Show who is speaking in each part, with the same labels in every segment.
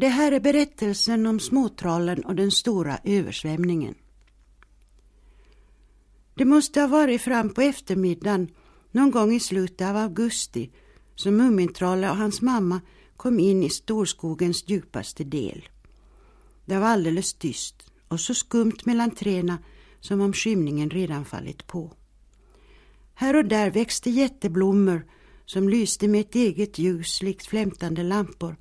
Speaker 1: Det här är berättelsen om småtrollen och den stora översvämningen. Det måste ha varit fram på eftermiddagen någon gång i slutet av augusti som mumintrollen och hans mamma kom in i storskogens djupaste del. Det var alldeles tyst och så skumt mellan träna som om skymningen redan fallit på. Här och där växte jätteblommor som lyste med ett eget ljus likt flämtande lampor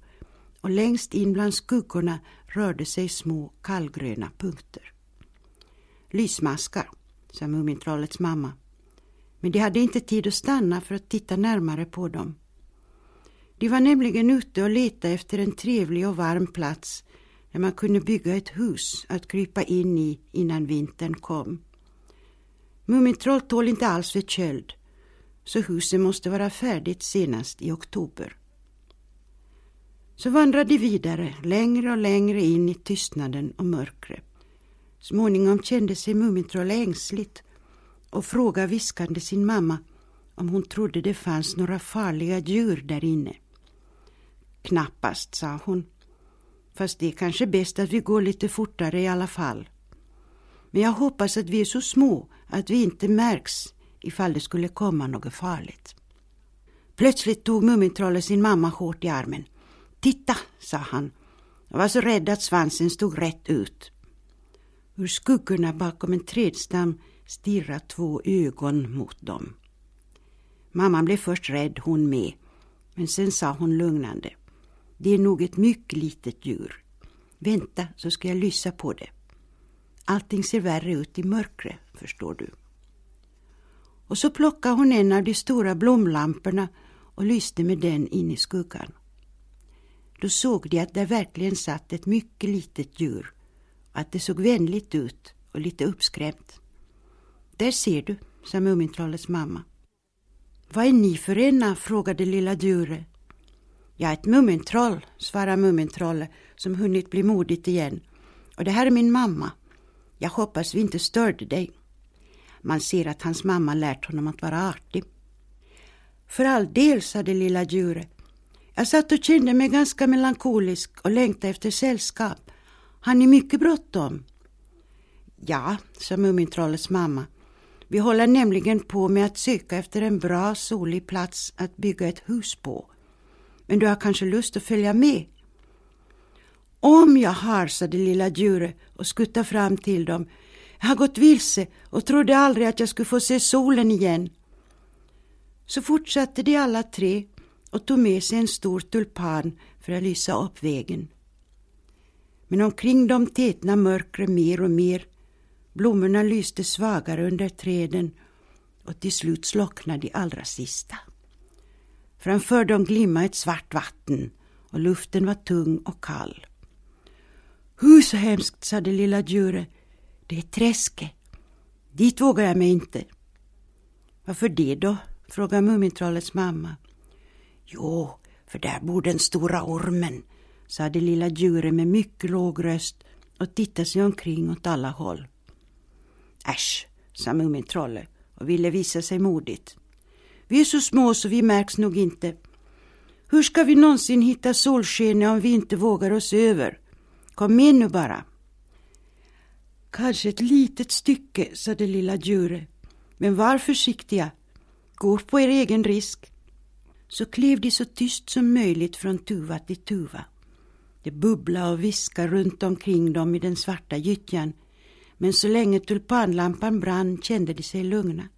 Speaker 1: och längst in bland skuggorna rörde sig små kallgröna punkter. Lysmaskar, sa Mumintrollets mamma. Men de hade inte tid att stanna för att titta närmare på dem. De var nämligen ute och letade efter en trevlig och varm plats där man kunde bygga ett hus att krypa in i innan vintern kom. Mumintroll tål inte alls för köld så huset måste vara färdigt senast i oktober. Så vandrade de vidare, längre och längre in i tystnaden och mörkret. Småningom kände sig Mumintroll ängsligt och frågade viskande sin mamma om hon trodde det fanns några farliga djur där inne. Knappast, sa hon. Fast det är kanske bäst att vi går lite fortare i alla fall. Men jag hoppas att vi är så små att vi inte märks ifall det skulle komma något farligt. Plötsligt tog Mumintrollet sin mamma hårt i armen. Titta, sa han. Jag var så rädd att svansen stod rätt ut. Ur skuggorna bakom en trädstam stirrade två ögon mot dem. Mamman blev först rädd hon med, men sen sa hon lugnande. Det är nog ett mycket litet djur. Vänta så ska jag lysa på det. Allting ser värre ut i mörkret, förstår du. Och så plockade hon en av de stora blomlamporna och lyste med den in i skuggan. Då såg de att där verkligen satt ett mycket litet djur att det såg vänligt ut och lite uppskrämt. Där ser du, sa Mumintrollets mamma. Vad är ni för ena? frågade lilla djuret. Jag är ett Mumintroll, svarade Mumintrollet som hunnit bli modigt igen. Och det här är min mamma. Jag hoppas vi inte störde dig. Man ser att hans mamma lärt honom att vara artig. För all del, sa det lilla djuret. Jag satt och kände mig ganska melankolisk och längtade efter sällskap. Har ni mycket bråttom? Ja, sa Mumintrollets mamma. Vi håller nämligen på med att söka efter en bra solig plats att bygga ett hus på. Men du har kanske lust att följa med? Om jag har, sa det lilla djuret och skuttade fram till dem. Jag har gått vilse och trodde aldrig att jag skulle få se solen igen. Så fortsatte de alla tre och tog med sig en stor tulpan för att lysa upp vägen. Men omkring dem tätna mörkret mer och mer. Blommorna lyste svagare under träden och till slut slocknade de allra sista. Framför dem glimmade ett svart vatten och luften var tung och kall. Hu så hemskt, sade lilla Djure. Det är träske. Dit vågar jag mig inte. Varför det då? frågade Mumintrollets mamma. Jo, för där bor den stora ormen, sa det lilla djuret med mycket låg röst och tittade sig omkring åt alla håll. Äsch, sa Mumintrollet och ville visa sig modigt. Vi är så små så vi märks nog inte. Hur ska vi någonsin hitta solskenet om vi inte vågar oss över? Kom med nu bara. Kanske ett litet stycke, sa det lilla djuret. Men var försiktiga. Gå på er egen risk. Så klev de så tyst som möjligt från tuva till tuva. Det bubblade och viskade runt omkring dem i den svarta gyttjan. Men så länge tulpanlampan brann kände de sig lugna.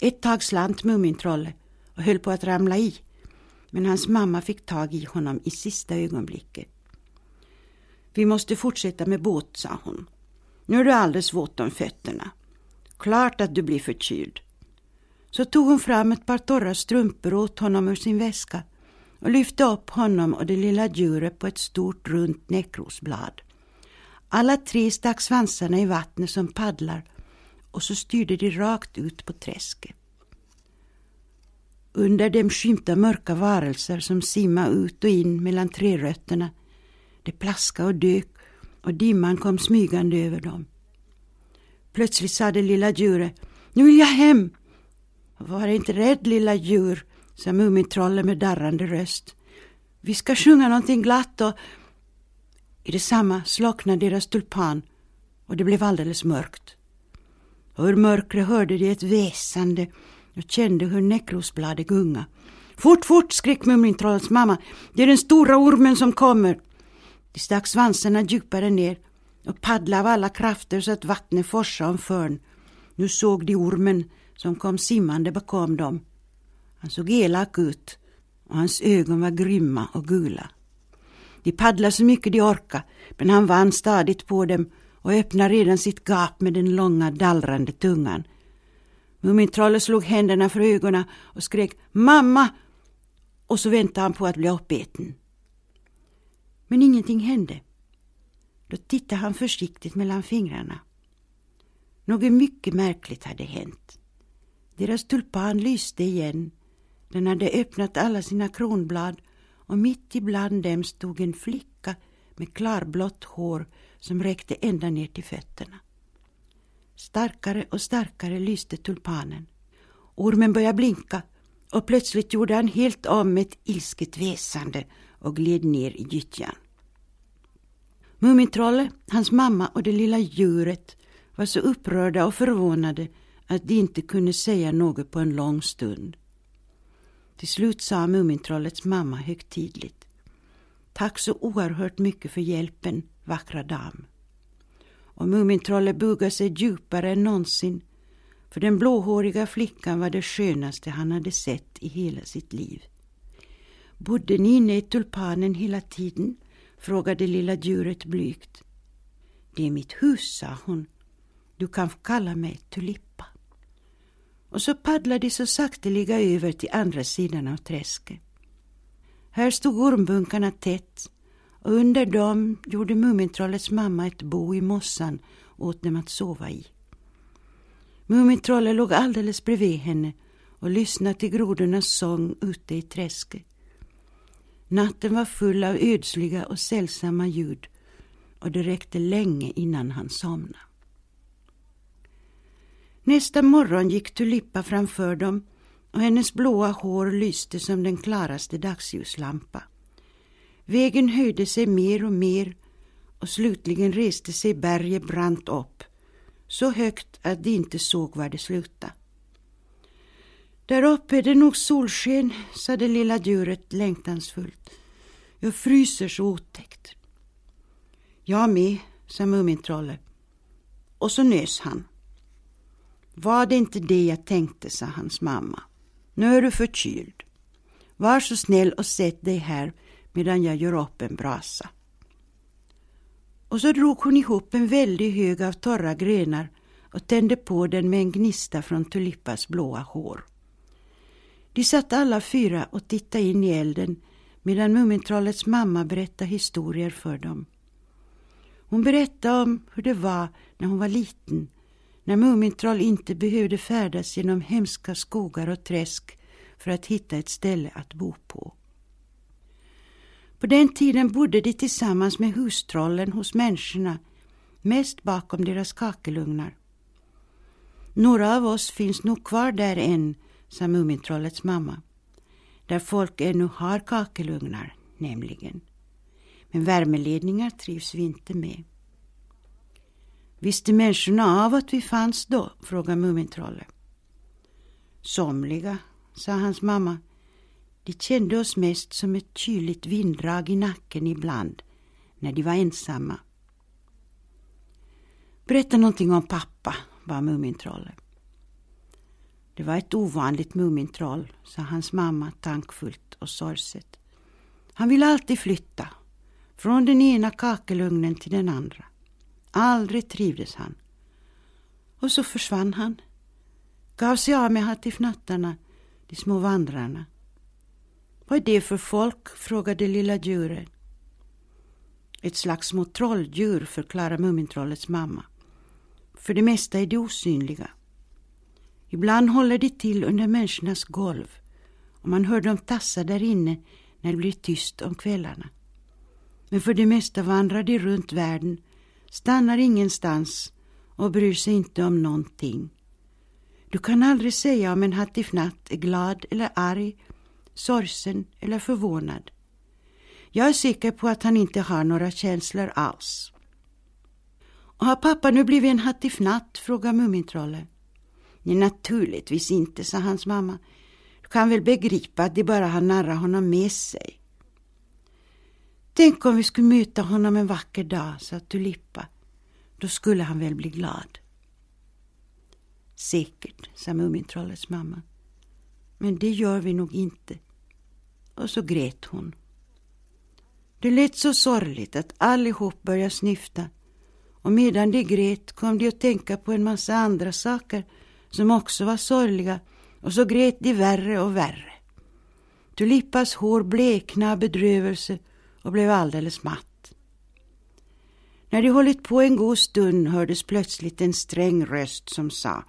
Speaker 1: Ett tag slant Mumintrollet och höll på att ramla i. Men hans mamma fick tag i honom i sista ögonblicket. Vi måste fortsätta med båt, sa hon. Nu är du alldeles våt om fötterna. Klart att du blir förkyld. Så tog hon fram ett par torra strumpor åt honom ur sin väska och lyfte upp honom och det lilla djuret på ett stort runt näckrosblad. Alla tre stack svansarna i vattnet som paddlar och så styrde de rakt ut på träsket. Under dem skymta mörka varelser som simma ut och in mellan trärötterna. Det plaska och dök och dimman kom smygande över dem. Plötsligt sa det lilla djuret, nu vill jag hem. Var inte rädd lilla djur, sa Mumintrollen med darrande röst. Vi ska sjunga någonting glatt och I detsamma slocknade deras tulpan och det blev alldeles mörkt. Och ur mörkret hörde de ett väsande och kände hur näckrosbladet gunga. Fort, fort, skrek Mumintrollens mamma. Det är den stora ormen som kommer. De stack svansarna djupare ner och paddlade av alla krafter så att vattnet forsade om förn. Nu såg de ormen som kom simmande bakom dem. Han såg elak ut och hans ögon var grymma och gula. De paddlade så mycket de orkade, men han vann stadigt på dem och öppnade redan sitt gap med den långa dallrande tungan. Mumintrollet slog händerna för ögonen och skrek ”Mamma!” och så väntade han på att bli uppäten. Men ingenting hände. Då tittade han försiktigt mellan fingrarna. Något mycket märkligt hade hänt. Deras tulpan lyste igen. Den hade öppnat alla sina kronblad och mitt ibland dem stod en flicka med klarblått hår som räckte ända ner till fötterna. Starkare och starkare lyste tulpanen. Ormen började blinka och plötsligt gjorde han helt om med ett ilsket väsande och gled ner i gyttjan. Mumintrollet, hans mamma och det lilla djuret var så upprörda och förvånade att de inte kunde säga något på en lång stund. Till slut sa Mumintrollets mamma högtidligt. Tack så oerhört mycket för hjälpen, vackra dam. Och Mumintrollet bugade sig djupare än någonsin för den blåhåriga flickan var det skönaste han hade sett i hela sitt liv. Bodde ni inne i tulpanen hela tiden? frågade lilla djuret blygt. Det är mitt hus, sa hon. Du kan kalla mig Tulippa. Och så paddlade de så sakteliga över till andra sidan av träsket. Här stod ormbunkarna tätt och under dem gjorde Mumintrollets mamma ett bo i mossan åt dem att sova i. Mumintrollet låg alldeles bredvid henne och lyssnade till grodornas sång ute i träsket. Natten var full av ödsliga och sällsamma ljud och det räckte länge innan han somnade. Nästa morgon gick Tulippa framför dem och hennes blåa hår lyste som den klaraste dagsljuslampa. Vägen höjde sig mer och mer och slutligen reste sig berget brant upp, så högt att de inte såg var det slutade. Där uppe är det nog solsken, sa det lilla djuret längtansfullt. Jag fryser så otäckt. Jag med, sa Mumintrollet. Och så nös han. Var det inte det jag tänkte, sa hans mamma. Nu är du förkyld. Var så snäll och sätt dig här medan jag gör upp en brasa. Och så drog hon ihop en väldig hög av torra grenar och tände på den med en gnista från Tulippas blåa hår. De satt alla fyra och tittade in i elden medan Mumintrollets mamma berättade historier för dem. Hon berättade om hur det var när hon var liten, när Mumintroll inte behövde färdas genom hemska skogar och träsk för att hitta ett ställe att bo på. På den tiden bodde de tillsammans med hustrollen hos människorna, mest bakom deras kakelugnar. Några av oss finns nog kvar där än, sa Mumintrollets mamma. Där folk ännu har kakelugnar, nämligen. Men värmeledningar trivs vi inte med. Visste människorna av att vi fanns då? frågade Mumintrollet. Somliga, sa hans mamma. De kände oss mest som ett kyligt vinddrag i nacken ibland, när de var ensamma. Berätta någonting om pappa, bad Mumintrollet. Det var ett ovanligt Mumintroll, sa hans mamma tankfullt och sorgset. Han ville alltid flytta, från den ena kakelugnen till den andra. Aldrig trivdes han. Och så försvann han. Gav sig av med hattifnattarna, de små vandrarna. Vad är det för folk? frågade lilla djuret. Ett slags små trolldjur, förklarade Mumintrollets mamma. För det mesta är de osynliga. Ibland håller de till under människornas golv och man hör dem tassa där inne när det blir tyst om kvällarna. Men för det mesta vandrar de runt världen, stannar ingenstans och bryr sig inte om någonting. Du kan aldrig säga om en hattifnatt är glad eller arg, sorgsen eller förvånad. Jag är säker på att han inte har några känslor alls. Och har pappa nu blivit en hattifnatt? frågade Mumintrollen. Nej, naturligtvis inte, sa hans mamma. Du kan väl begripa att de bara har narrat honom med sig. Tänk om vi skulle möta honom en vacker dag, sa Tulippa. Då skulle han väl bli glad. Säkert, sa Mumintrollets mamma. Men det gör vi nog inte. Och så grät hon. Det lät så sorgligt att allihop började snyfta och medan de grät kom de att tänka på en massa andra saker som också var sorgliga och så grät de värre och värre. Tulippas hår blekna av bedrövelse och blev alldeles matt. När de hållit på en god stund hördes plötsligt en sträng röst som sa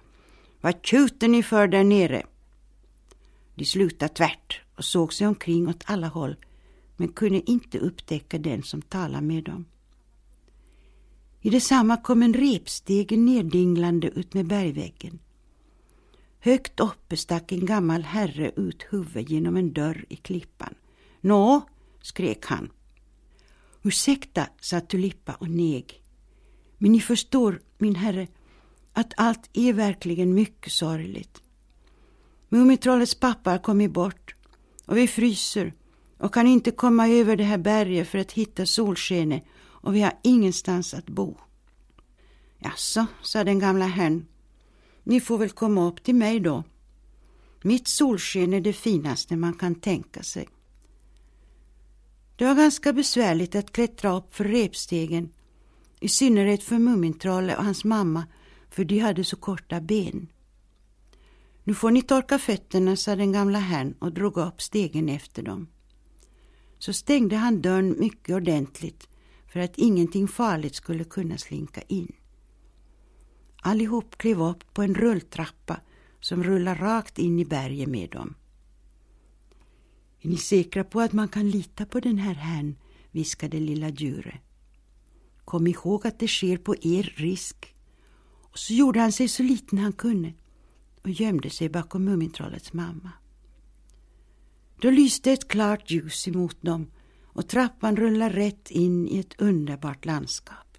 Speaker 1: Vad tjuter ni för där nere? De slutade tvärt och såg sig omkring åt alla håll men kunde inte upptäcka den som talade med dem. I detsamma kom en repstege neddinglande utmed bergväggen. Högt uppe stack en gammal herre ut huvudet genom en dörr i klippan. Nå, skrek han. Ursäkta, sa Tulippa och neg. Men ni förstår, min herre, att allt är verkligen mycket sorgligt. Mumitrollets pappa har kommit bort och vi fryser och kan inte komma över det här berget för att hitta solskenet och vi har ingenstans att bo. Jaså, sa den gamla herrn. Ni får väl komma upp till mig då. Mitt solsken är det finaste man kan tänka sig. Det var ganska besvärligt att klättra upp för repstegen, i synnerhet för Mumintrolle och hans mamma, för de hade så korta ben. Nu får ni torka fötterna, sa den gamla herrn och drog upp stegen efter dem. Så stängde han dörren mycket ordentligt för att ingenting farligt skulle kunna slinka in. Allihop klev upp på en rulltrappa som rullar rakt in i berget med dem. Är ni säkra på att man kan lita på den här herrn? viskade lilla Djure. Kom ihåg att det sker på er risk. Och så gjorde han sig så liten han kunde och gömde sig bakom Mumintrollets mamma. Då lyste ett klart ljus emot dem och trappan rullade rätt in i ett underbart landskap.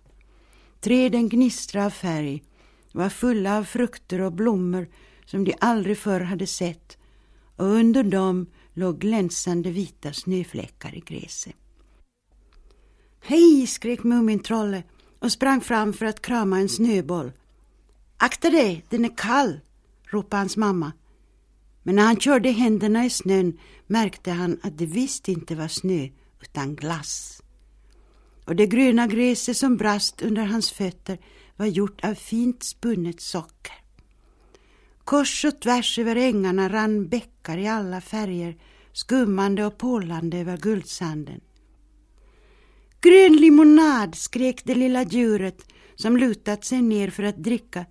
Speaker 1: Träden gnistrade av färg, var fulla av frukter och blommor som de aldrig förr hade sett och under dem låg glänsande vita snöfläckar i gräset. Hej! skrek Mumintrollet och sprang fram för att krama en snöboll. Akta dig, den är kall, ropade hans mamma. Men när han körde händerna i snön märkte han att det visst inte var snö utan glass. Och det gröna gräset som brast under hans fötter var gjort av fint spunnet socker. Kors och tvärs över ängarna rann bäckar i alla färger, skummande och pålande över guldsanden. Grön limonad, skrek det lilla djuret som lutat sig ner för att dricka.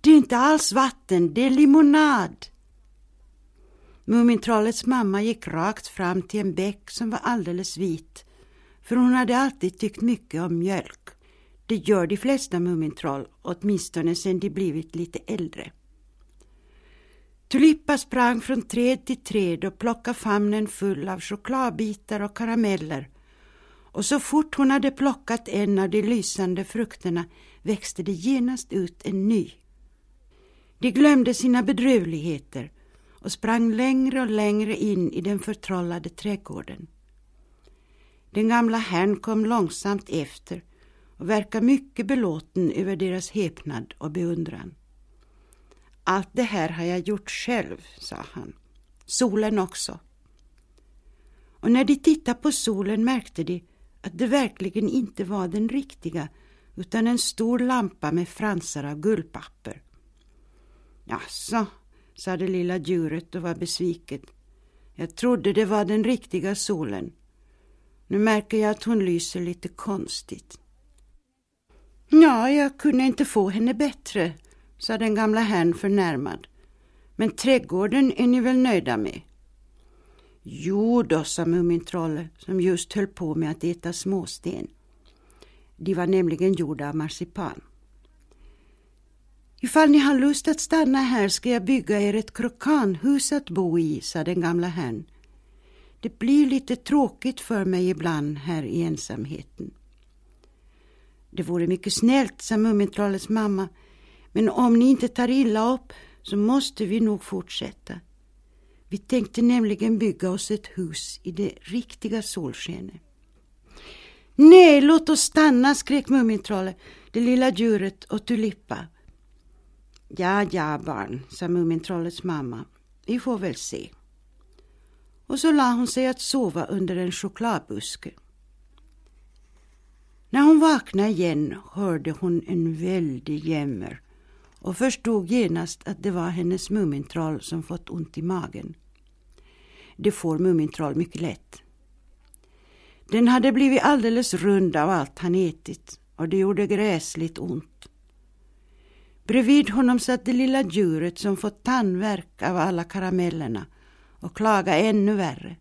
Speaker 1: Det är inte alls vatten, det är limonad. Mumintrollets mamma gick rakt fram till en bäck som var alldeles vit, för hon hade alltid tyckt mycket om mjölk. Det gör de flesta Mumintroll, åtminstone sedan de blivit lite äldre. Tulippa sprang från träd till träd och plockade famnen full av chokladbitar och karameller. Och så fort hon hade plockat en av de lysande frukterna växte det genast ut en ny. De glömde sina bedrövligheter och sprang längre och längre in i den förtrollade trädgården. Den gamla herrn kom långsamt efter och verkade mycket belåten över deras häpnad och beundran. Allt det här har jag gjort själv, sa han. Solen också. Och när de tittade på solen märkte de att det verkligen inte var den riktiga utan en stor lampa med fransar av guldpapper. Jaså, sa det lilla djuret och var besviket. Jag trodde det var den riktiga solen. Nu märker jag att hon lyser lite konstigt. Ja, jag kunde inte få henne bättre, sa den gamla herrn förnärmad. Men trädgården är ni väl nöjda med? Jo då, sa Mumintrollet som just höll på med att äta småsten. De var nämligen gjorda av marsipan. Ifall ni har lust att stanna här ska jag bygga er ett krokanhus att bo i, sa den gamla herrn. Det blir lite tråkigt för mig ibland här i ensamheten. Det vore mycket snällt, sa Mumintrollets mamma. Men om ni inte tar illa upp så måste vi nog fortsätta. Vi tänkte nämligen bygga oss ett hus i det riktiga solskenet. Nej, låt oss stanna, skrek Mumintrollet, det lilla djuret och Tulippa. Ja, ja barn, sa Mumintrollets mamma. Vi får väl se. Och så la hon sig att sova under en chokladbuske. När hon vaknade igen hörde hon en väldig jämmer och förstod genast att det var hennes Mumintroll som fått ont i magen. Det får Mumintroll mycket lätt. Den hade blivit alldeles rund av allt han ätit och det gjorde gräsligt ont. Bredvid honom satt det lilla djuret som fått tandvärk av alla karamellerna och klaga ännu värre.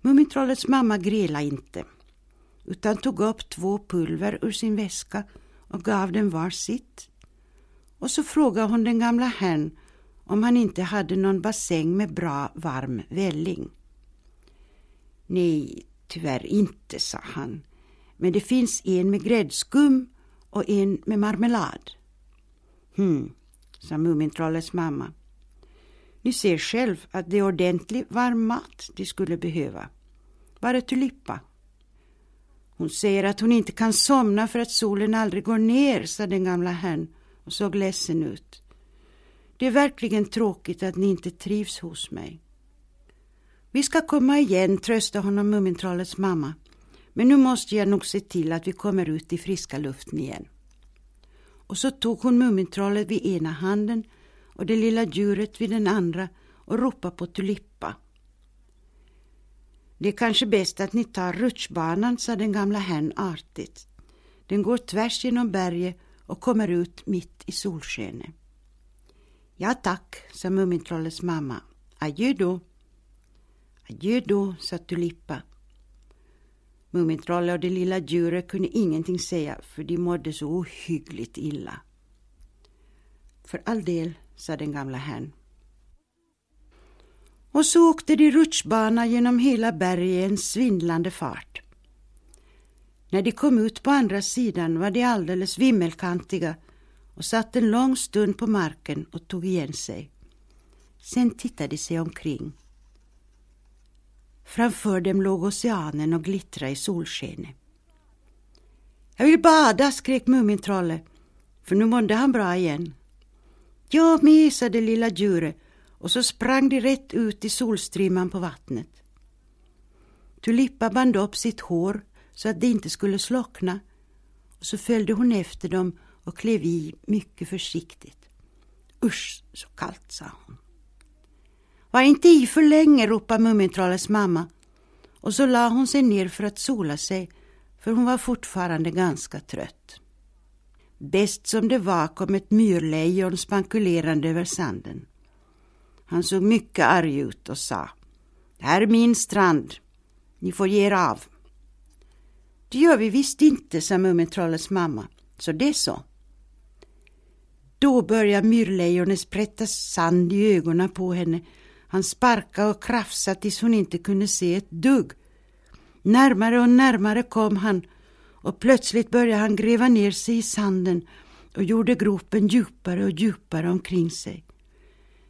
Speaker 1: Mumintrollets mamma grela inte utan tog upp två pulver ur sin väska och gav dem var sitt. Och så frågade hon den gamla herrn om han inte hade någon bassäng med bra varm välling. Nej, tyvärr inte, sa han. Men det finns en med gräddskum och en med marmelad. Hm, sa Mumintrollets mamma. Ni ser själv att det är ordentlig varm mat de skulle behöva. Var är Tulippa? Hon säger att hon inte kan somna för att solen aldrig går ner, sa den gamla herrn och såg ledsen ut. Det är verkligen tråkigt att ni inte trivs hos mig. Vi ska komma igen, tröstade honom Mumintrollets mamma. Men nu måste jag nog se till att vi kommer ut i friska luften igen. Och så tog hon Mumintrollet vid ena handen och det lilla djuret vid den andra och ropade på Tulippa. Det är kanske bäst att ni tar rutschbanan, sa den gamla herrn artigt. Den går tvärs genom berget och kommer ut mitt i solskenet. Ja tack, sa Mumintrollets mamma. Adjö då. Adjö då, sa Tulippa. Mumintrollet och det lilla djuret kunde ingenting säga för de mådde så ohyggligt illa. För all del, sa den gamla herrn. Och så åkte de rutschbana genom hela berget i en svindlande fart. När de kom ut på andra sidan var de alldeles vimmelkantiga och satt en lång stund på marken och tog igen sig. Sen tittade de sig omkring. Framför dem låg oceanen och glittrade i solskenet. Jag vill bada, skrek Mumintrollet, för nu mådde han bra igen. Jag mesade sa det lilla djuret och så sprang de rätt ut i solstrimman på vattnet. Tulippa band upp sitt hår så att det inte skulle slockna och så följde hon efter dem och klev i mycket försiktigt. Usch, så kallt, sa hon. Var inte i för länge, ropade Mumintrollets mamma och så la hon sig ner för att sola sig för hon var fortfarande ganska trött. Bäst som det var kom ett myrlejon spankulerande över sanden. Han såg mycket arg ut och sa Det här är min strand. Ni får ge er av. Det gör vi visst inte, sa Mumintrollets mamma. Så det så. Då började myrlejonet sprätta sand i ögonen på henne. Han sparkade och krafsade tills hon inte kunde se ett dugg. Närmare och närmare kom han och plötsligt började han gräva ner sig i sanden och gjorde gropen djupare och djupare omkring sig.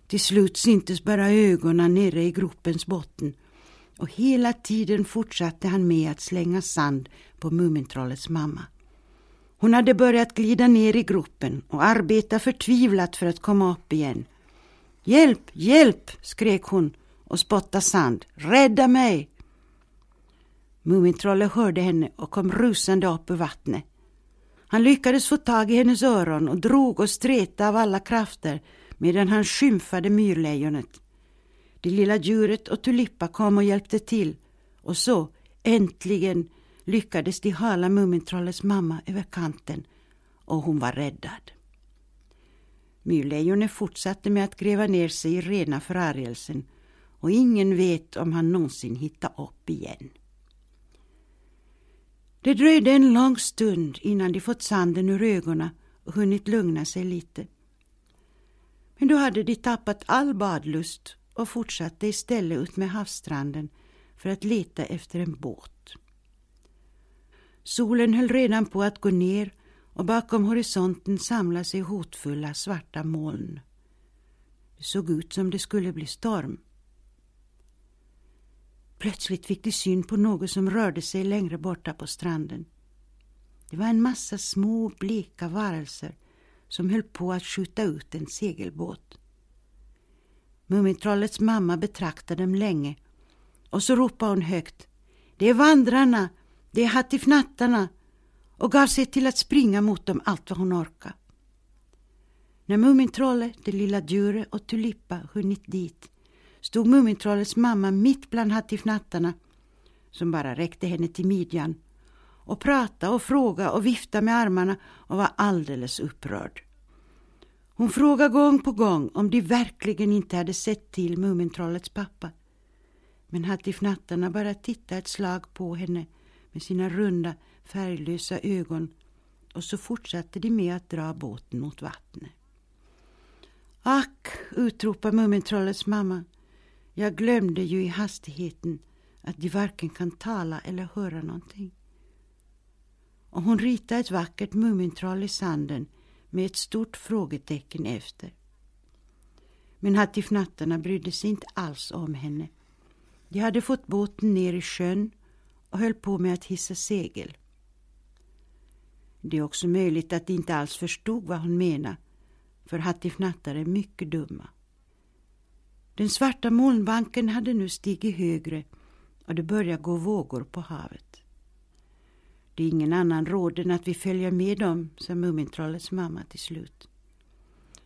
Speaker 1: Till slut syntes bara ögonen nere i gropens botten och hela tiden fortsatte han med att slänga sand på Mumintrollets mamma. Hon hade börjat glida ner i gropen och arbeta förtvivlat för att komma upp igen. Hjälp, hjälp, skrek hon och spottade sand. Rädda mig! Mumintrollet hörde henne och kom rusande upp ur vattnet. Han lyckades få tag i hennes öron och drog och stretade av alla krafter medan han skymfade myrlejonet. Det lilla djuret och Tulippa kom och hjälpte till och så, äntligen, lyckades de hala Mumintrollets mamma över kanten och hon var räddad. Myrlejonet fortsatte med att gräva ner sig i rena förargelsen och ingen vet om han någonsin hittar upp igen. Det dröjde en lång stund innan de fått sanden ur ögonen och hunnit lugna sig lite. Men då hade de tappat all badlust och fortsatte istället ut med havsstranden för att leta efter en båt. Solen höll redan på att gå ner och bakom horisonten samlade sig hotfulla svarta moln. Det såg ut som det skulle bli storm. Plötsligt fick de syn på något som rörde sig längre borta på stranden. Det var en massa små bleka varelser som höll på att skjuta ut en segelbåt. Mumintrollets mamma betraktade dem länge och så ropade hon högt. Det är vandrarna, det är hattifnattarna och gav sig till att springa mot dem allt vad hon orkade. När Mumintrollet, det lilla djuret och Tulippa hunnit dit stod Mumintrollets mamma mitt bland hattifnattarna som bara räckte henne till midjan och pratade och frågade och viftade med armarna och var alldeles upprörd. Hon frågade gång på gång om de verkligen inte hade sett till Mumintrollets pappa. Men hattifnattarna bara tittade ett slag på henne med sina runda färglösa ögon och så fortsatte de med att dra båten mot vattnet. Ack, utropar Mumintrollets mamma. Jag glömde ju i hastigheten att de varken kan tala eller höra någonting. Och hon ritade ett vackert Mumintroll i sanden med ett stort frågetecken efter. Men hattifnattarna brydde sig inte alls om henne. De hade fått båten ner i sjön och höll på med att hissa segel. Det är också möjligt att de inte alls förstod vad hon menade, för hattifnattar är mycket dumma. Den svarta molnbanken hade nu stigit högre och det började gå vågor på havet. Det är ingen annan råd än att vi följer med dem, sa Mumintrollets mamma till slut.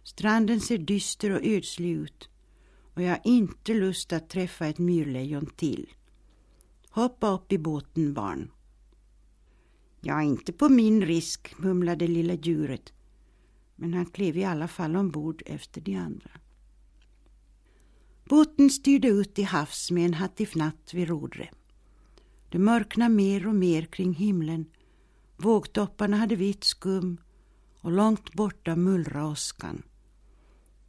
Speaker 1: Stranden ser dyster och ödslig ut och jag har inte lust att träffa ett myrlejon till. Hoppa upp i båten, barn. Ja, inte på min risk, mumlade lilla djuret. Men han klev i alla fall ombord efter de andra. Båten styrde ut i havs med en hattifnatt vid rodret. Det mörknade mer och mer kring himlen. Vågtopparna hade vitt skum och långt borta mullra åskan.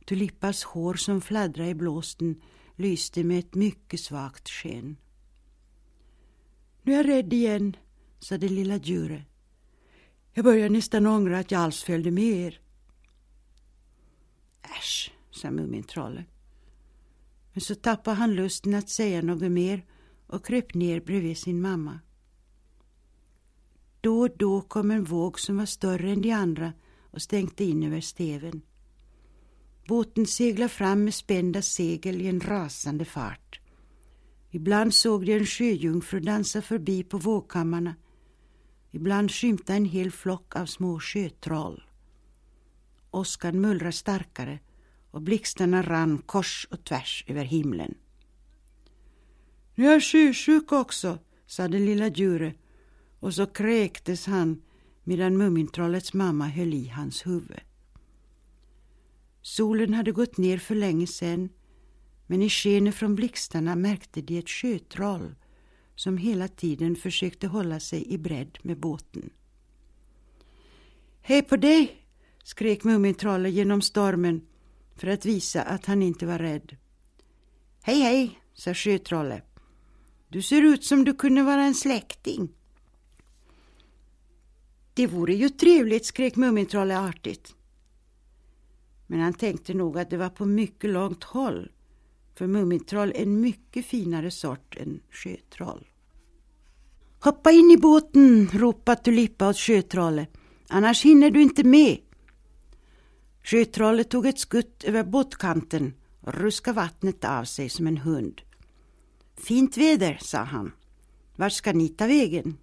Speaker 1: Tulippas hår som fladdrade i blåsten lyste med ett mycket svagt sken. Nu är jag rädd igen, sa det lilla djuret. Jag börjar nästan ångra att jag alls följde med er. Äsch, sa Mumintrollet. Men så tappade han lusten att säga något mer och kröp ner bredvid sin mamma. Då och då kom en våg som var större än de andra och stänkte in över steven. Båten seglade fram med spända segel i en rasande fart. Ibland såg de en sjöjungfru dansa förbi på vågkammarna. Ibland skymtade en hel flock av små sjötroll. Åskan mullrade starkare och blixtarna rann kors och tvärs över himlen. Nu är jag sjösjuk också, sade lilla djuret och så kräktes han medan Mumintrollets mamma höll i hans huvud. Solen hade gått ner för länge sedan men i skenet från blixtarna märkte de ett sjötroll som hela tiden försökte hålla sig i bredd med båten. Hej på dig! skrek Mumintrollet genom stormen för att visa att han inte var rädd. Hej, hej, sa sjötrollet. Du ser ut som du kunde vara en släkting. Det vore ju trevligt, skrek Mumintrollet artigt. Men han tänkte nog att det var på mycket långt håll för Mumintroll är en mycket finare sort än sjötroll. Hoppa in i båten, ropade Tulippa åt sjötrollet. Annars hinner du inte med. Sjötrollet tog ett skutt över båtkanten och ruskade vattnet av sig som en hund. Fint väder, sa han. Vart ska ni ta vägen?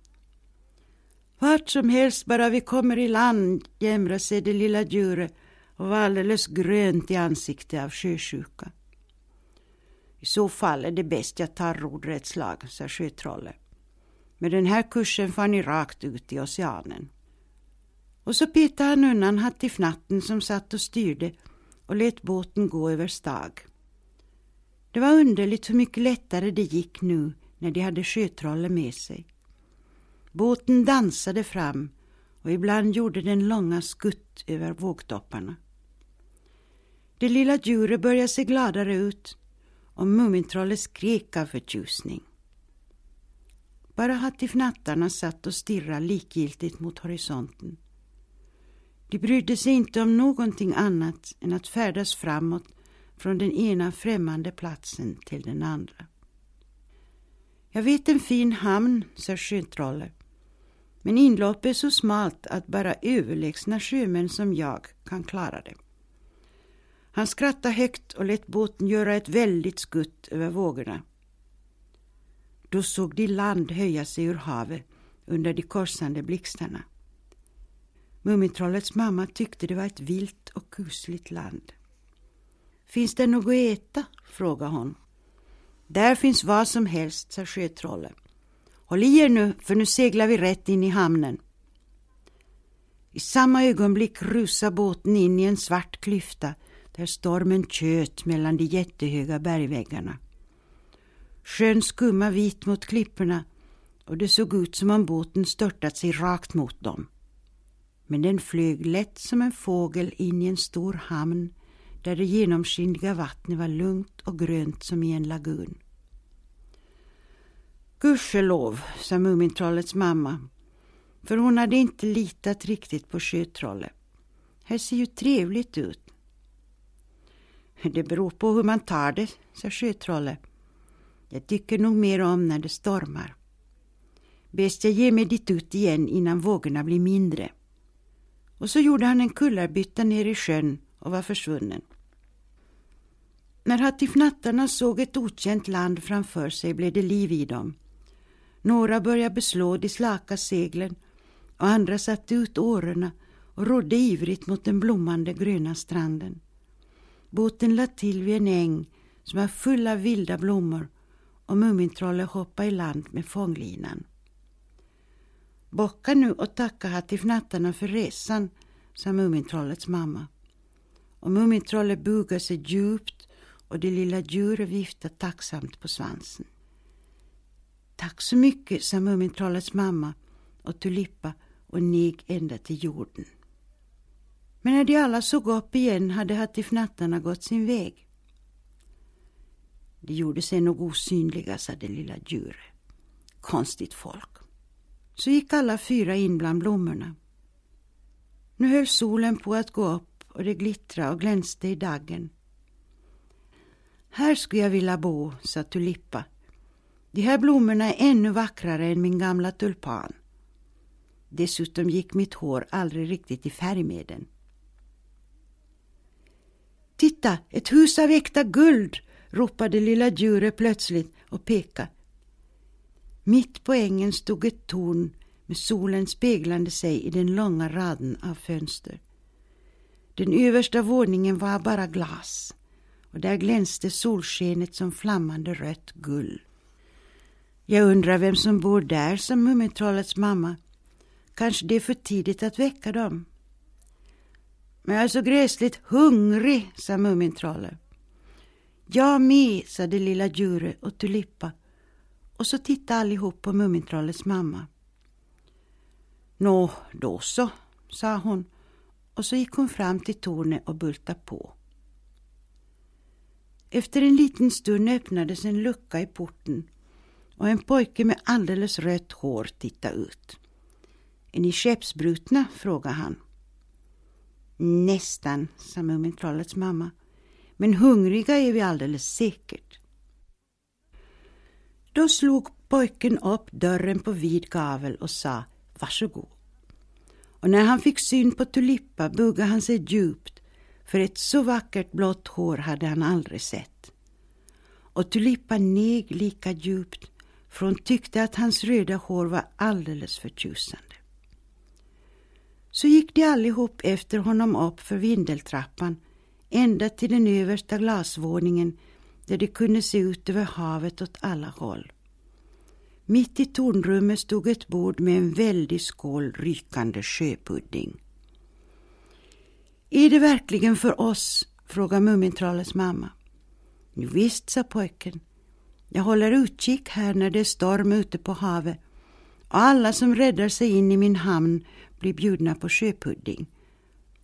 Speaker 1: Vart som helst bara vi kommer i land, jämrade sig det lilla djuret och var alldeles grönt i ansiktet av sjösjuka. I så fall är det bäst jag tar rodret ett slag, sa sjötrollet. Med den här kursen far ni rakt ut i oceanen. Och så petade han undan hattifnatten som satt och styrde och lät båten gå över stag. Det var underligt hur mycket lättare det gick nu när de hade sjötrollet med sig. Båten dansade fram och ibland gjorde den långa skutt över vågtopparna. Det lilla djuret började se gladare ut och Mumintrollet skrek av förtjusning. Bara hattifnattarna satt och stirrade likgiltigt mot horisonten. De brydde sig inte om någonting annat än att färdas framåt från den ena främmande platsen till den andra. Jag vet en fin hamn, sa sjötrollet. Men inloppet är så smalt att bara överlägsna sjömän som jag kan klara det. Han skrattade högt och lät båten göra ett väldigt skutt över vågorna. Då såg de land höja sig ur havet under de korsande blixtarna. Mumintrollets mamma tyckte det var ett vilt och kusligt land. Finns det något att äta? frågade hon. Där finns vad som helst, sa sjötrollet. Håll i er nu, för nu seglar vi rätt in i hamnen. I samma ögonblick rusade båten in i en svart klyfta där stormen tjöt mellan de jättehöga bergväggarna. Sjön skummade vit mot klipporna och det såg ut som om båten störtat sig rakt mot dem. Men den flög lätt som en fågel in i en stor hamn där det genomskinliga vattnet var lugnt och grönt som i en lagun. Gudskelov, sa Mumintrollets mamma, för hon hade inte litat riktigt på sjötrollet. Här ser ju trevligt ut. Det beror på hur man tar det, sa sjötrollet. Jag tycker nog mer om när det stormar. Bäst jag ger mig dit ut igen innan vågorna blir mindre. Och så gjorde han en kullerbytta ner i sjön och var försvunnen. När hattifnattarna såg ett okänt land framför sig blev det liv i dem. Några började beslå de slaka seglen och andra satte ut årorna och rodde ivrigt mot den blommande gröna stranden. Båten lade till vid en äng som var full av vilda blommor och Mumintrollet hoppade i land med fånglinan. Bocka nu och tacka hattifnattarna för resan, sa Mumintrollets mamma. Och Mumintrollet bugade sig djupt och det lilla djuret viftade tacksamt på svansen. Tack så mycket, sa Mumintrollets mamma och Tulippa och neg ända till jorden. Men när de alla såg upp igen hade hattifnattarna gått sin väg. De gjorde sig nog osynliga, sa det lilla djuret. Konstigt folk. Så gick alla fyra in bland blommorna. Nu höll solen på att gå upp och det glittrade och glänste i daggen. Här skulle jag vilja bo, sa Tulippa. De här blommorna är ännu vackrare än min gamla tulpan. Dessutom gick mitt hår aldrig riktigt i färg med den. Titta, ett hus av äkta guld, ropade lilla djuret plötsligt och pekade. Mitt på ängen stod ett torn med solen speglande sig i den långa raden av fönster. Den översta våningen var bara glas och där glänste solskenet som flammande rött guld. Jag undrar vem som bor där, sa Mumintrollets mamma. Kanske det är för tidigt att väcka dem. Men jag är så gräsligt hungrig, sa Mumintrollet. Jag med, sa det lilla djuret och Tulippa. Och så tittade allihop på Mumintrollets mamma. Nå, då så, sa hon och så gick hon fram till tornet och bultade på. Efter en liten stund öppnades en lucka i porten och en pojke med alldeles rött hår tittade ut. Är ni skeppsbrutna? frågade han. Nästan, sa Mumintrollets mamma. Men hungriga är vi alldeles säkert. Då slog pojken upp dörren på vid gavel och sa varsågod. Och när han fick syn på Tulippa buggade han sig djupt för ett så vackert blått hår hade han aldrig sett. Och Tulippa neg lika djupt för hon tyckte att hans röda hår var alldeles förtjusande. Så gick de allihop efter honom upp för vindeltrappan ända till den översta glasvåningen där de kunde se ut över havet åt alla håll. Mitt i tornrummet stod ett bord med en väldig skål rykande sjöpudding. Är det verkligen för oss? frågade Mumintrollets mamma. Visst, sa pojken. Jag håller utkik här när det är storm ute på havet alla som räddar sig in i min hamn blir bjudna på sjöpudding.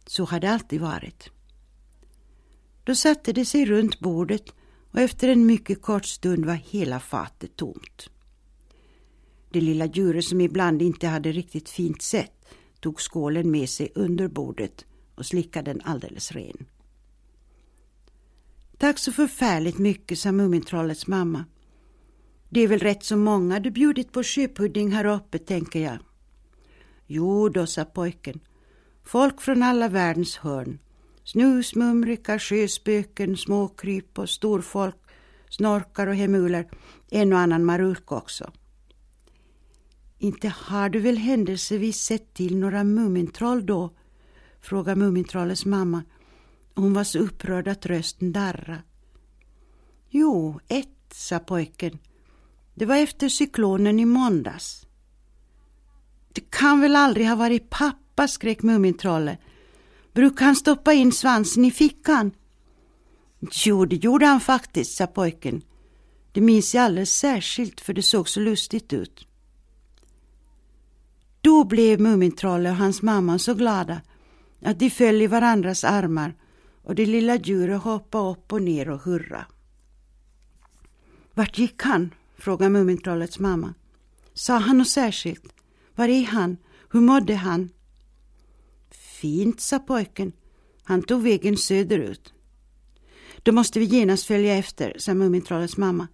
Speaker 1: Så har det alltid varit. Då satte de sig runt bordet och efter en mycket kort stund var hela fatet tomt. Det lilla djuret som ibland inte hade riktigt fint sätt tog skålen med sig under bordet och slickade den alldeles ren. Tack så förfärligt mycket, sa Mumintrollets mamma. Det är väl rätt så många du bjudit på sjöpudding här uppe, tänker jag. Jo då, sa pojken. Folk från alla världens hörn. Snusmumrikar, sjöspöken, småkryp och storfolk, snorkar och hemuler, en och annan marulk också. Inte har du väl händelsevis sett till några Mumintroll då? frågade Mumintrollets mamma. Hon var så upprörd att rösten darrade. Jo, ett, sa pojken. Det var efter cyklonen i måndags. Det kan väl aldrig ha varit pappa, skrek Mumintrollet. Brukar han stoppa in svansen i fickan? Jo, det gjorde han faktiskt, sa pojken. Det minns jag alldeles särskilt för det såg så lustigt ut. Då blev Mumintrollet och hans mamma så glada att de föll i varandras armar och det lilla djuret hoppade upp och ner och hurra. Vart gick han? Frågade Mumintrollets mamma. Sa han något särskilt? Var är han? Hur mådde han? Fint, sa pojken. Han tog vägen söderut. Då måste vi genast följa efter, sa Mumintrollets mamma.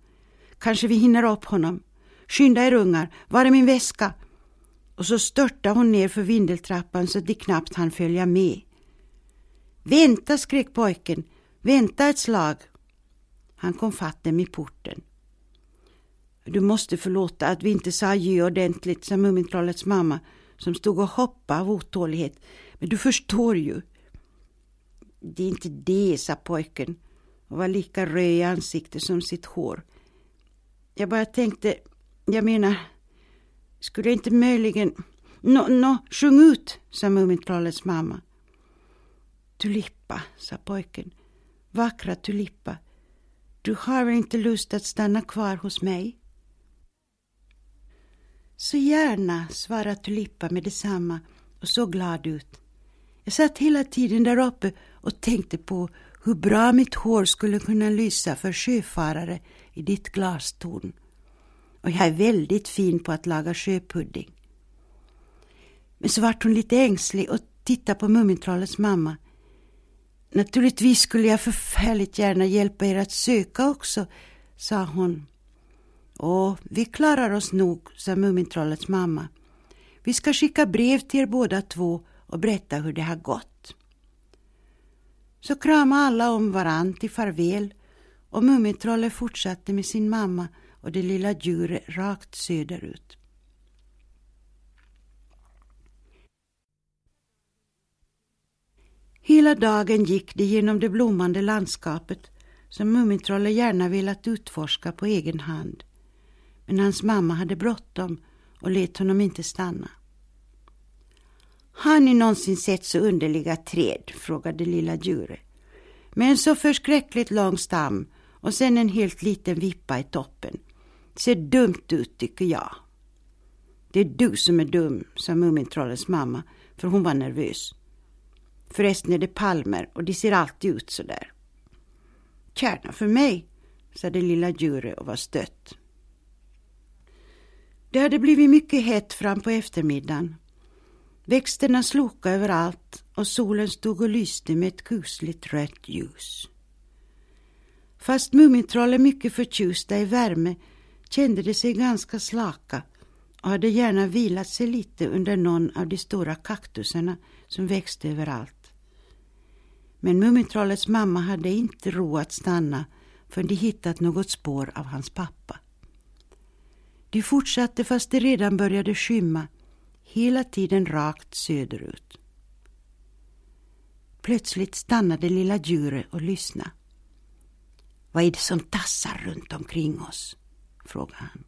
Speaker 1: Kanske vi hinner upp honom. Skynda er ungar, var är min väska? Och så störtade hon ner för vindeltrappan så att de knappt hann följa med. Vänta, skrek pojken. Vänta ett slag. Han kom fatt dem i porten. Du måste förlåta att vi inte sa adjö ordentligt, sa Mumintrollets mamma som stod och hoppade av otålighet. Men du förstår ju. Det är inte det, sa pojken och var lika röd i ansiktet som sitt hår. Jag bara tänkte, jag menar, skulle jag inte möjligen... Nå, no, no, sjung ut, sa Mumintrollets mamma. Tulippa, sa pojken. Vackra Tulippa. Du har väl inte lust att stanna kvar hos mig? Så gärna, svarade Tulippa med detsamma och såg glad ut. Jag satt hela tiden där uppe och tänkte på hur bra mitt hår skulle kunna lysa för sjöfarare i ditt glastorn. Och jag är väldigt fin på att laga sjöpudding. Men så vart hon lite ängslig och tittade på Mumintrollets mamma. Naturligtvis skulle jag förfärligt gärna hjälpa er att söka också, sa hon. Åh, vi klarar oss nog, sa Mumintrollets mamma. Vi ska skicka brev till er båda två och berätta hur det har gått. Så kramade alla om varann till farväl och Mumintrollet fortsatte med sin mamma och det lilla djuret rakt söderut. Hela dagen gick de genom det blommande landskapet som Mumintrollet gärna velat utforska på egen hand. Men hans mamma hade bråttom och lät honom inte stanna. Har ni någonsin sett så underliga träd? frågade lilla Djure. Med en så förskräckligt lång stam och sen en helt liten vippa i toppen. Ser dumt ut tycker jag. Det är du som är dum, sa Mumintrollens mamma, för hon var nervös. Förresten är det palmer och de ser alltid ut så där. Kärna för mig, sa det lilla Djure och var stött. Det hade blivit mycket hett fram på eftermiddagen. Växterna slokade överallt och solen stod och lyste med ett kusligt rött ljus. Fast Mumintroll är mycket förtjusta i värme kände de sig ganska slaka och hade gärna vilat sig lite under någon av de stora kaktusarna som växte överallt. Men Mumintrollets mamma hade inte ro att stanna förrän de hittat något spår av hans pappa. De fortsatte fast det redan började skymma, hela tiden rakt söderut. Plötsligt stannade lilla djuret och lyssnade. Vad är det som tassar runt omkring oss? frågade han.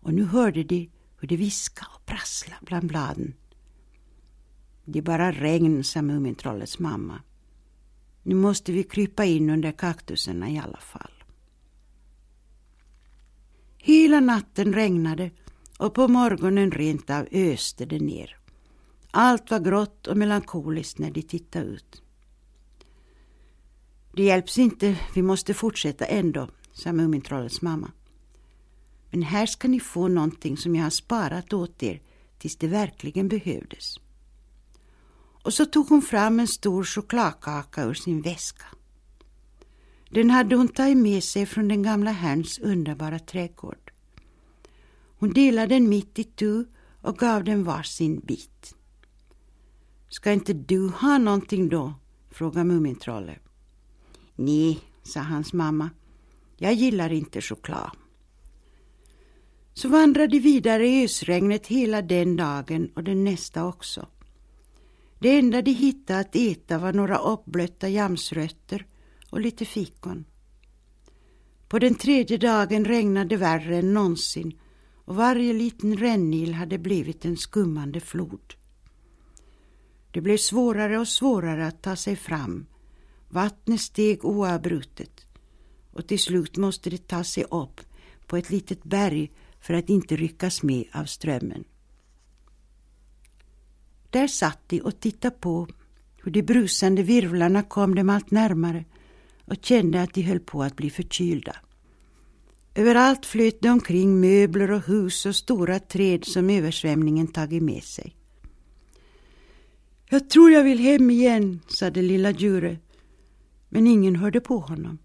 Speaker 1: Och nu hörde de hur det viskade och prasslade bland bladen. Det är bara regn, sa Mumintrollets mamma. Nu måste vi krypa in under kaktuserna i alla fall. Hela natten regnade och på morgonen rent av öste det ner. Allt var grått och melankoliskt när de tittade ut. Det hjälps inte, vi måste fortsätta ändå, sa Mumintrollets mamma. Men här ska ni få någonting som jag har sparat åt er tills det verkligen behövdes. Och så tog hon fram en stor chokladkaka ur sin väska. Den hade hon tagit med sig från den gamla herrns underbara trädgård. Hon delade den mitt i tu och gav den varsin bit. Ska inte du ha någonting då? frågade Mumintrollet. Nej, sa hans mamma. Jag gillar inte choklad. Så vandrade de vidare i ösregnet hela den dagen och den nästa också. Det enda de hittade att äta var några uppblötta jamsrötter och lite fikon. På den tredje dagen regnade värre än någonsin och varje liten rännil hade blivit en skummande flod. Det blev svårare och svårare att ta sig fram. Vattnet steg oavbrutet och till slut måste det ta sig upp på ett litet berg för att inte ryckas med av strömmen. Där satt de och tittade på hur de brusande virvlarna kom dem allt närmare och kände att de höll på att bli förkylda. Överallt flöt det omkring möbler och hus och stora träd som översvämningen tagit med sig. Jag tror jag vill hem igen, sade lilla Djure, Men ingen hörde på honom.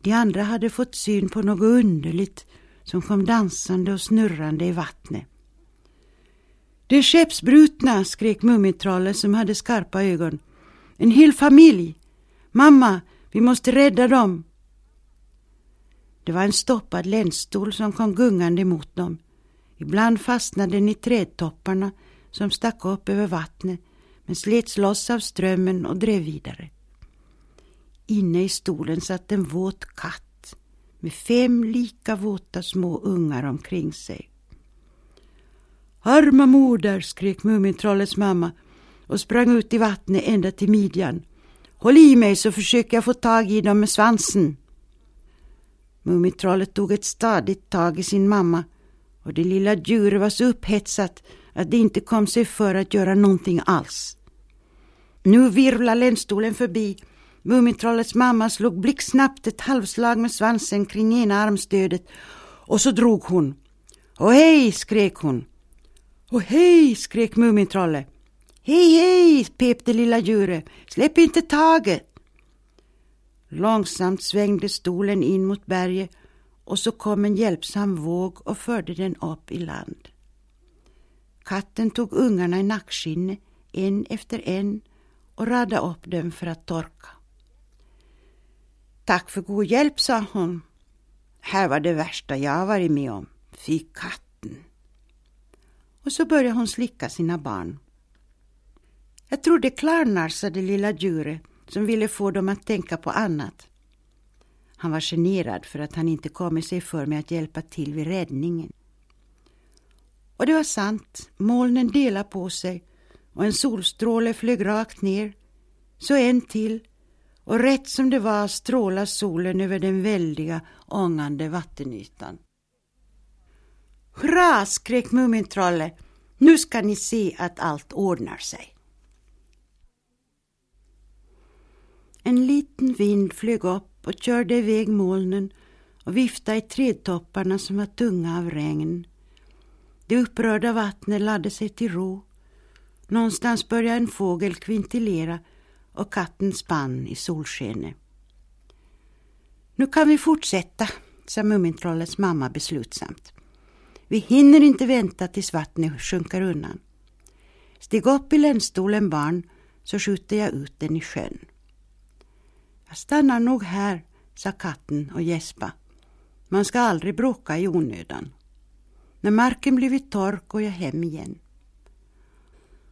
Speaker 1: De andra hade fått syn på något underligt som kom dansande och snurrande i vattnet. Det är skeppsbrutna, skrek Mumintrollen som hade skarpa ögon. En hel familj! Mamma, vi måste rädda dem! Det var en stoppad länsstol som kom gungande mot dem. Ibland fastnade den i trädtopparna som stack upp över vattnet men slets loss av strömmen och drev vidare. Inne i stolen satt en våt katt med fem lika våta små ungar omkring sig. Arma moder, skrek Mumintrollets mamma och sprang ut i vattnet ända till midjan. Håll i mig så försöker jag få tag i dem med svansen. Mumintrollet tog ett stadigt tag i sin mamma och det lilla djuret var så upphetsat att det inte kom sig för att göra någonting alls. Nu virvlade länsstolen förbi. Mumintrollets mamma slog blixtsnabbt ett halvslag med svansen kring ena armstödet och så drog hon. Och hej, skrek hon. Och hej, skrek Mumintrollet. Hej, hej, pep det lilla djuret. Släpp inte taget. Långsamt svängde stolen in mot berget och så kom en hjälpsam våg och förde den upp i land. Katten tog ungarna i nackskinnet, en efter en, och radade upp dem för att torka. Tack för god hjälp, sa hon. Här var det värsta jag varit med om. Fy katten. Och så började hon slicka sina barn. Jag tror det klarnar, sa det lilla djuret som ville få dem att tänka på annat. Han var generad för att han inte kommit sig för med att hjälpa till vid räddningen. Och det var sant, molnen delade på sig och en solstråle flög rakt ner, så en till och rätt som det var strålade solen över den väldiga ångande vattenytan. Hurra, skrek Mumintrollet. Nu ska ni se att allt ordnar sig. En liten vind flög upp och körde iväg molnen och viftade i trädtopparna som var tunga av regn. Det upprörda vattnet lade sig till ro. Någonstans började en fågel kvintillera och katten spann i solskenet. Nu kan vi fortsätta, sa Mumintrollets mamma beslutsamt. Vi hinner inte vänta tills vattnet sjunker undan. Stig upp i länsstolen barn så skjuter jag ut den i sjön. Jag stannar nog här, sa katten och gäspa. Man ska aldrig bråka i onödan. När marken blivit torr går jag hem igen.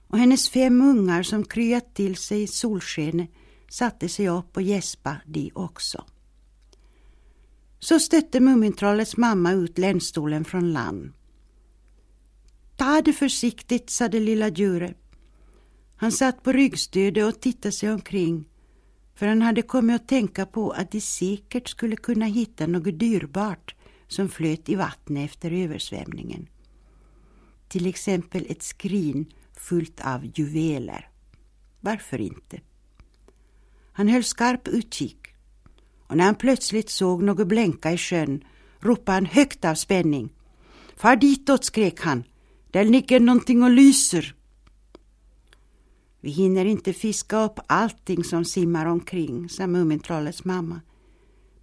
Speaker 1: Och hennes fem ungar som kryat till sig i solskenet satte sig upp och gäspa de också. Så stötte Mumintrollets mamma ut länsstolen från land. Ta det försiktigt, sade lilla djuret. Han satt på ryggstödet och tittade sig omkring för han hade kommit att tänka på att de säkert skulle kunna hitta något dyrbart som flöt i vattnet efter översvämningen. Till exempel ett skrin fullt av juveler. Varför inte? Han höll skarp utkik och när han plötsligt såg något blänka i sjön ropade han högt av spänning. Far ditåt, skrek han. Där ligger någonting och lyser. Vi hinner inte fiska upp allting som simmar omkring, sa Mumintrollets mamma.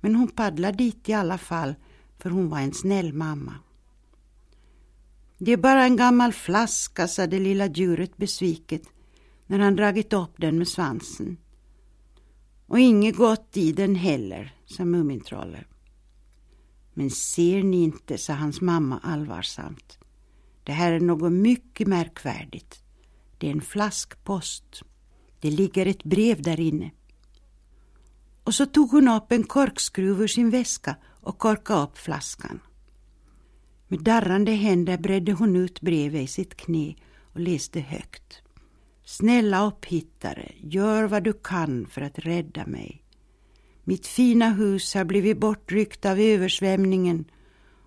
Speaker 1: Men hon paddlar dit i alla fall, för hon var en snäll mamma. Det är bara en gammal flaska, sa det lilla djuret besviket när han dragit upp den med svansen. Och inget gott i den heller, sa Mumintrollet. Men ser ni inte, sa hans mamma allvarsamt. Det här är något mycket märkvärdigt. Det är en flaskpost. Det ligger ett brev där inne. Och så tog hon upp en korkskruv ur sin väska och korkade upp flaskan. Med darrande händer bredde hon ut brevet i sitt knä och läste högt. Snälla upphittare, gör vad du kan för att rädda mig. Mitt fina hus har blivit bortryckt av översvämningen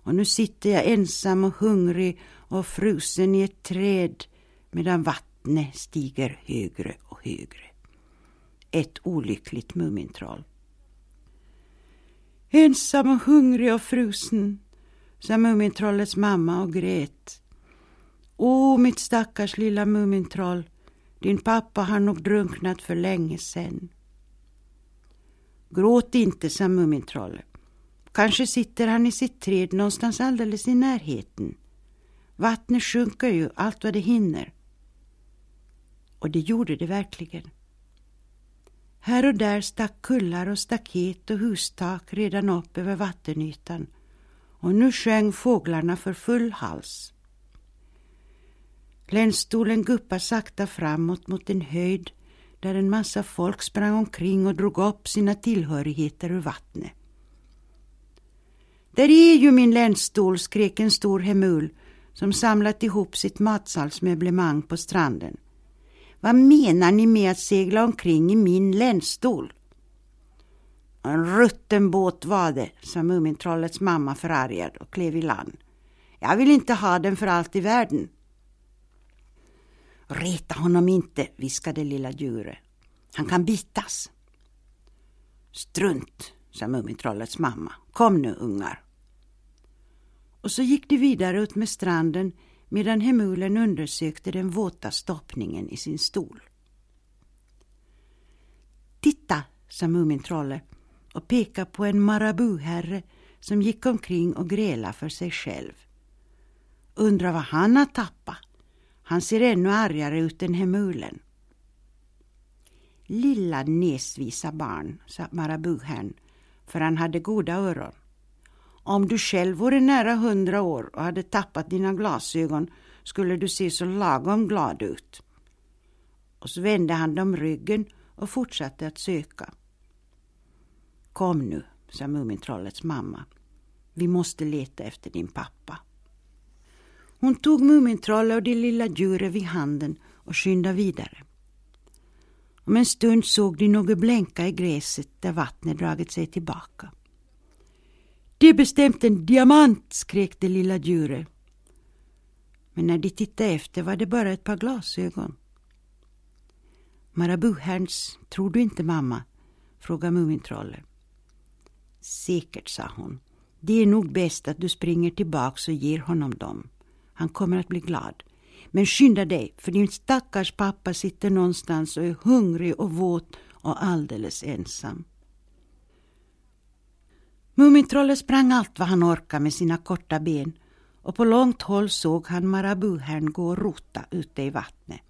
Speaker 1: och nu sitter jag ensam och hungrig och frusen i ett träd medan vattnet stiger högre och högre. Ett olyckligt Mumintroll. Ensam och hungrig och frusen, sa Mumintrollets mamma och grät. Åh, mitt stackars lilla Mumintroll, din pappa har nog drunknat för länge sen. Gråt inte, sa Mumintrollet. Kanske sitter han i sitt träd någonstans alldeles i närheten. Vattnet sjunker ju allt vad det hinner. Och det gjorde det verkligen. Här och där stack kullar och staket och hustak redan upp över vattenytan och nu sjöng fåglarna för full hals. Länsstolen guppade sakta framåt mot en höjd där en massa folk sprang omkring och drog upp sina tillhörigheter ur vattnet. Där är ju min länsstol, skrek en stor hemul som samlat ihop sitt matsalsmöblemang på stranden. Vad menar ni med att segla omkring i min länsstol? En rutten båt var det, sa Mumintrollets mamma förargad och klev i land. Jag vill inte ha den för allt i världen. Reta honom inte, viskade lilla djuret. Han kan bitas. Strunt, sa Mumintrollets mamma. Kom nu ungar. Och så gick de vidare ut med stranden medan Hemulen undersökte den våta stoppningen i sin stol. Titta, sa Mumintrollet och pekade på en marabuherre som gick omkring och grälade för sig själv. Undrar vad han har tappat. Han ser ännu argare ut än Hemulen. Lilla näsvisa barn, sa marabuherrn, för han hade goda öron. Om du själv vore nära hundra år och hade tappat dina glasögon skulle du se så lagom glad ut. Och så vände han dem ryggen och fortsatte att söka. Kom nu, sa Mumintrollets mamma. Vi måste leta efter din pappa. Hon tog Mumintrollet och det lilla djuret vid handen och skyndade vidare. Om en stund såg de något blänka i gräset där vattnet dragit sig tillbaka. Det är bestämt en diamant, skrek det lilla djuret. Men när de tittade efter var det bara ett par glasögon. Marabuherns, tror du inte mamma? frågade Mumintrollet. Säkert, sa hon. Det är nog bäst att du springer tillbaks och ger honom dem. Han kommer att bli glad. Men skynda dig, för din stackars pappa sitter någonstans och är hungrig och våt och alldeles ensam. Mumintrollet sprang allt vad han orkade med sina korta ben och på långt håll såg han Marabuherrn gå och rota ute i vattnet.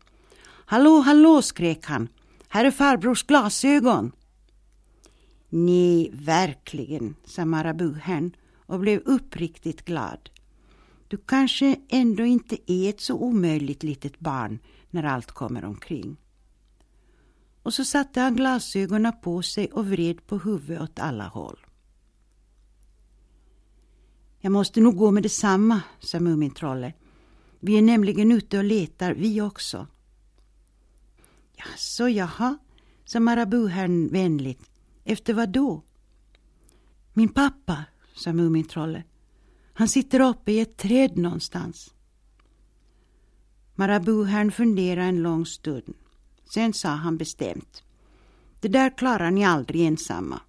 Speaker 1: Hallå, hallå, skrek han. Här är farbrors glasögon. Nej, verkligen, sa Marabuherrn och blev uppriktigt glad. Du kanske ändå inte är ett så omöjligt litet barn när allt kommer omkring. Och så satte han glasögonen på sig och vred på huvudet åt alla håll. Jag måste nog gå med detsamma, sa Mumintrollet. Vi är nämligen ute och letar, vi också. Jaså, jaha, sa Marabuherrn vänligt. Efter vad då? Min pappa, sa Mumintrollet. Han sitter uppe i ett träd någonstans. Marabuherrn funderade en lång stund. Sen sa han bestämt. Det där klarar ni aldrig ensamma.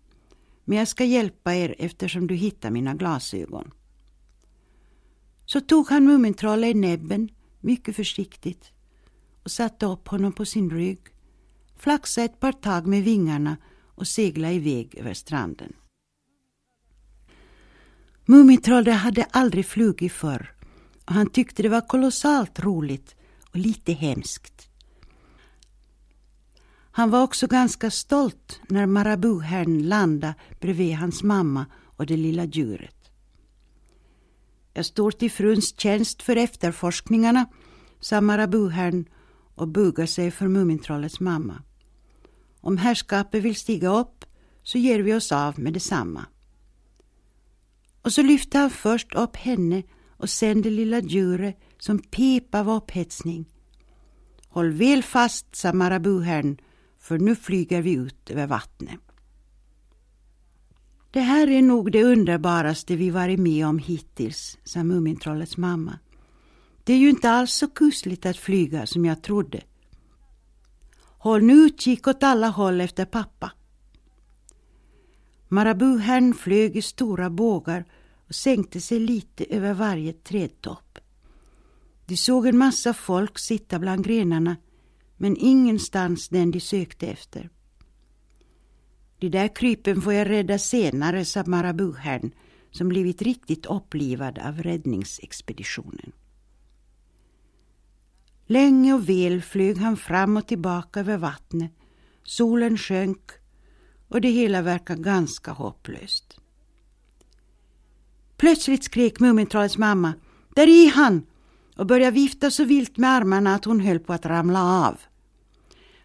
Speaker 1: Men jag ska hjälpa er eftersom du hittar mina glasögon. Så tog han Mumintrollet i näbben, mycket försiktigt, och satte upp honom på sin rygg, flaxade ett par tag med vingarna och seglade iväg över stranden. Mumintrollet hade aldrig flugit förr och han tyckte det var kolossalt roligt och lite hemskt. Han var också ganska stolt när Marabouherrn landade bredvid hans mamma och det lilla djuret. Jag står till fruns tjänst för efterforskningarna, sa Marabouherrn och bugade sig för Mumintrollets mamma. Om herrskapet vill stiga upp så ger vi oss av med detsamma. Och så lyfte han först upp henne och sen det lilla djuret som pep av upphetsning. Håll väl fast, sa Marabouherrn, för nu flyger vi ut över vattnet. Det här är nog det underbaraste vi varit med om hittills, sa Mumintrollets mamma. Det är ju inte alls så kusligt att flyga som jag trodde. Håll nu utkik åt alla håll efter pappa. Marabouherrn flög i stora bågar och sänkte sig lite över varje trädtopp. De såg en massa folk sitta bland grenarna men ingenstans den de sökte efter. De där krypen får jag rädda senare, sa marabuherrn som blivit riktigt upplivad av räddningsexpeditionen. Länge och väl flög han fram och tillbaka över vattnet. Solen sjönk och det hela verkade ganska hopplöst. Plötsligt skrek Mumintrollets mamma ”Där är han!” och började vifta så vilt med armarna att hon höll på att ramla av.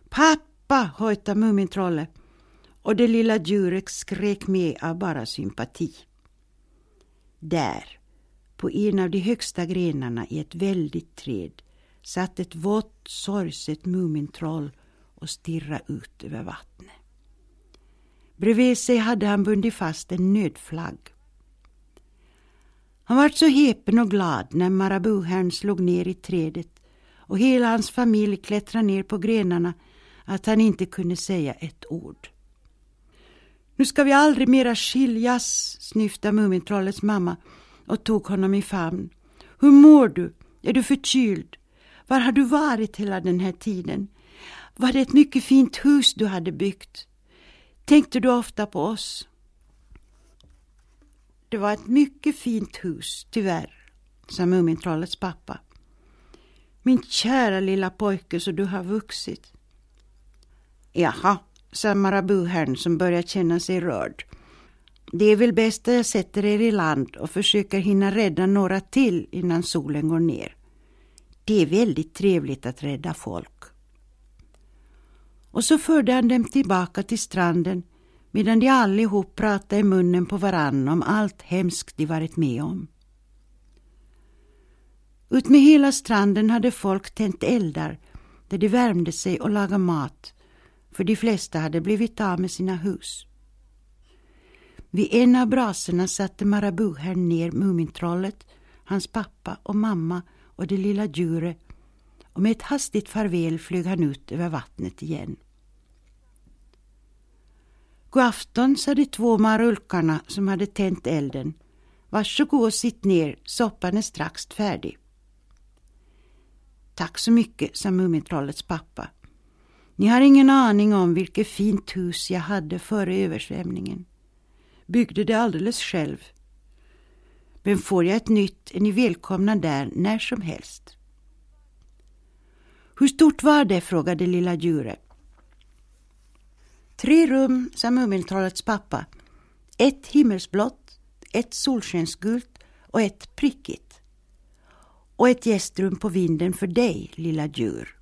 Speaker 1: ”Pappa!” hojtade Mumintrollet och det lilla djuret skrek med av bara sympati. Där, på en av de högsta grenarna i ett väldigt träd, satt ett vått, sorgset Mumintroll och stirrade ut över vattnet. Bredvid sig hade han bundit fast en nödflagg. Han var så häpen och glad när Marabouherrn slog ner i trädet och hela hans familj klättrade ner på grenarna att han inte kunde säga ett ord. Nu ska vi aldrig mera skiljas, snyftade Mumintrollets mamma och tog honom i famn. Hur mår du? Är du förkyld? Var har du varit hela den här tiden? Var det ett mycket fint hus du hade byggt? Tänkte du ofta på oss? Det var ett mycket fint hus, tyvärr, sa Mumintrollets pappa. Min kära lilla pojke, så du har vuxit. Jaha, sa Marabouherrn som började känna sig rörd. Det är väl bäst att jag sätter er i land och försöker hinna rädda några till innan solen går ner. Det är väldigt trevligt att rädda folk. Och så förde han dem tillbaka till stranden medan de allihop pratade i munnen på varann om allt hemskt de varit med om. Utmed hela stranden hade folk tänt eldar där de värmde sig och lagade mat för de flesta hade blivit av med sina hus. Vid en av brasorna satte Marabouherrn ner Mumintrollet, hans pappa och mamma och det lilla djuret och med ett hastigt farväl flög han ut över vattnet igen. God afton, sa de två marulkarna som hade tänt elden. Varsågod och sitt ner, soppan är strax färdig. Tack så mycket, sa Mumintrollets pappa. Ni har ingen aning om vilket fint hus jag hade före översvämningen. Byggde det alldeles själv. Men får jag ett nytt är ni välkomna där när som helst. Hur stort var det? frågade lilla djuret. Tre rum, sa Mumintrollets pappa. Ett himmelsblått, ett solskensgult och ett prickigt. Och ett gästrum på vinden för dig, lilla djur.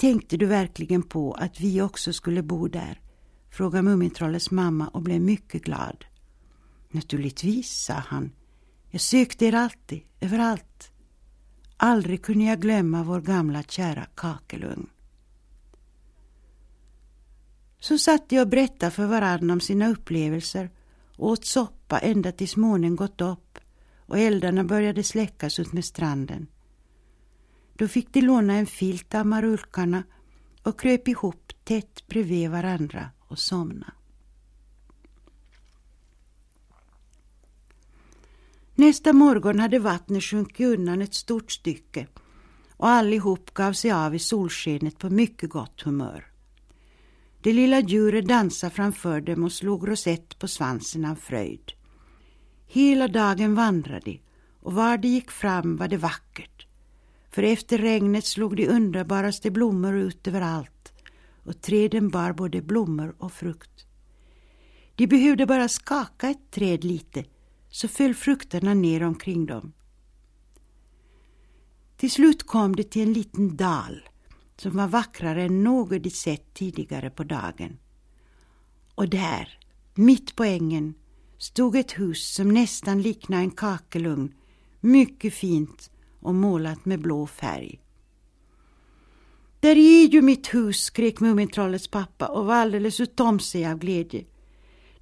Speaker 1: Tänkte du verkligen på att vi också skulle bo där? frågade Mumintrollets mamma och blev mycket glad. Naturligtvis, sa han. Jag sökte er alltid, överallt. Aldrig kunde jag glömma vår gamla kära kakelugn. Så satt de och berättade för varandra om sina upplevelser och åt soppa ända tills månen gått upp och eldarna började släckas ut med stranden. Då fick de låna en filt av marulkarna och kröp ihop tätt bredvid varandra och somna. Nästa morgon hade vattnet sjunkit undan ett stort stycke och allihop gav sig av i solskenet på mycket gott humör. Det lilla djuret dansade framför dem och slog rosett på svansen av fröjd. Hela dagen vandrade de och var de gick fram var det vackert. För efter regnet slog de underbaraste blommor ut överallt och träden bar både blommor och frukt. De behövde bara skaka ett träd lite så föll frukterna ner omkring dem. Till slut kom de till en liten dal som var vackrare än något de sett tidigare på dagen. Och där, mitt på ängen, stod ett hus som nästan liknade en kakelugn, mycket fint och målat med blå färg. Där är ju mitt hus, skrek Mumintrollets pappa och var alldeles utom sig av glädje.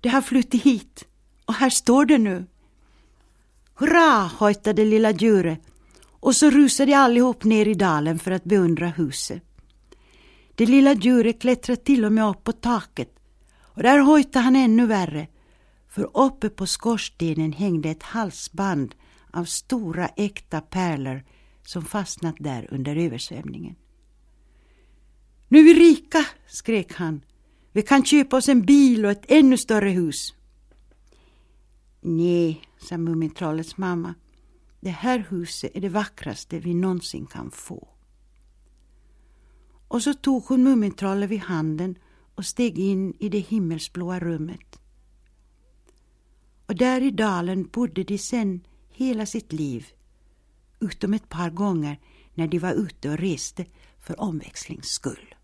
Speaker 1: Det har flyttat hit och här står det nu. Hurra, hojtade lilla djuret och så rusade allihop ner i dalen för att beundra huset. Det lilla djuret klättrade till och med upp på taket och där hojtade han ännu värre för uppe på skorstenen hängde ett halsband av stora äkta pärlor som fastnat där under översvämningen. Nu är vi rika, skrek han. Vi kan köpa oss en bil och ett ännu större hus. Nej, sa Mumintrollets mamma. Det här huset är det vackraste vi någonsin kan få. Och så tog hon Mumintrollet vid handen och steg in i det himmelsblåa rummet. Och där i dalen bodde de sen hela sitt liv, utom ett par gånger när de var ute och reste för omväxlings skull.